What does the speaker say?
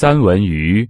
三文鱼。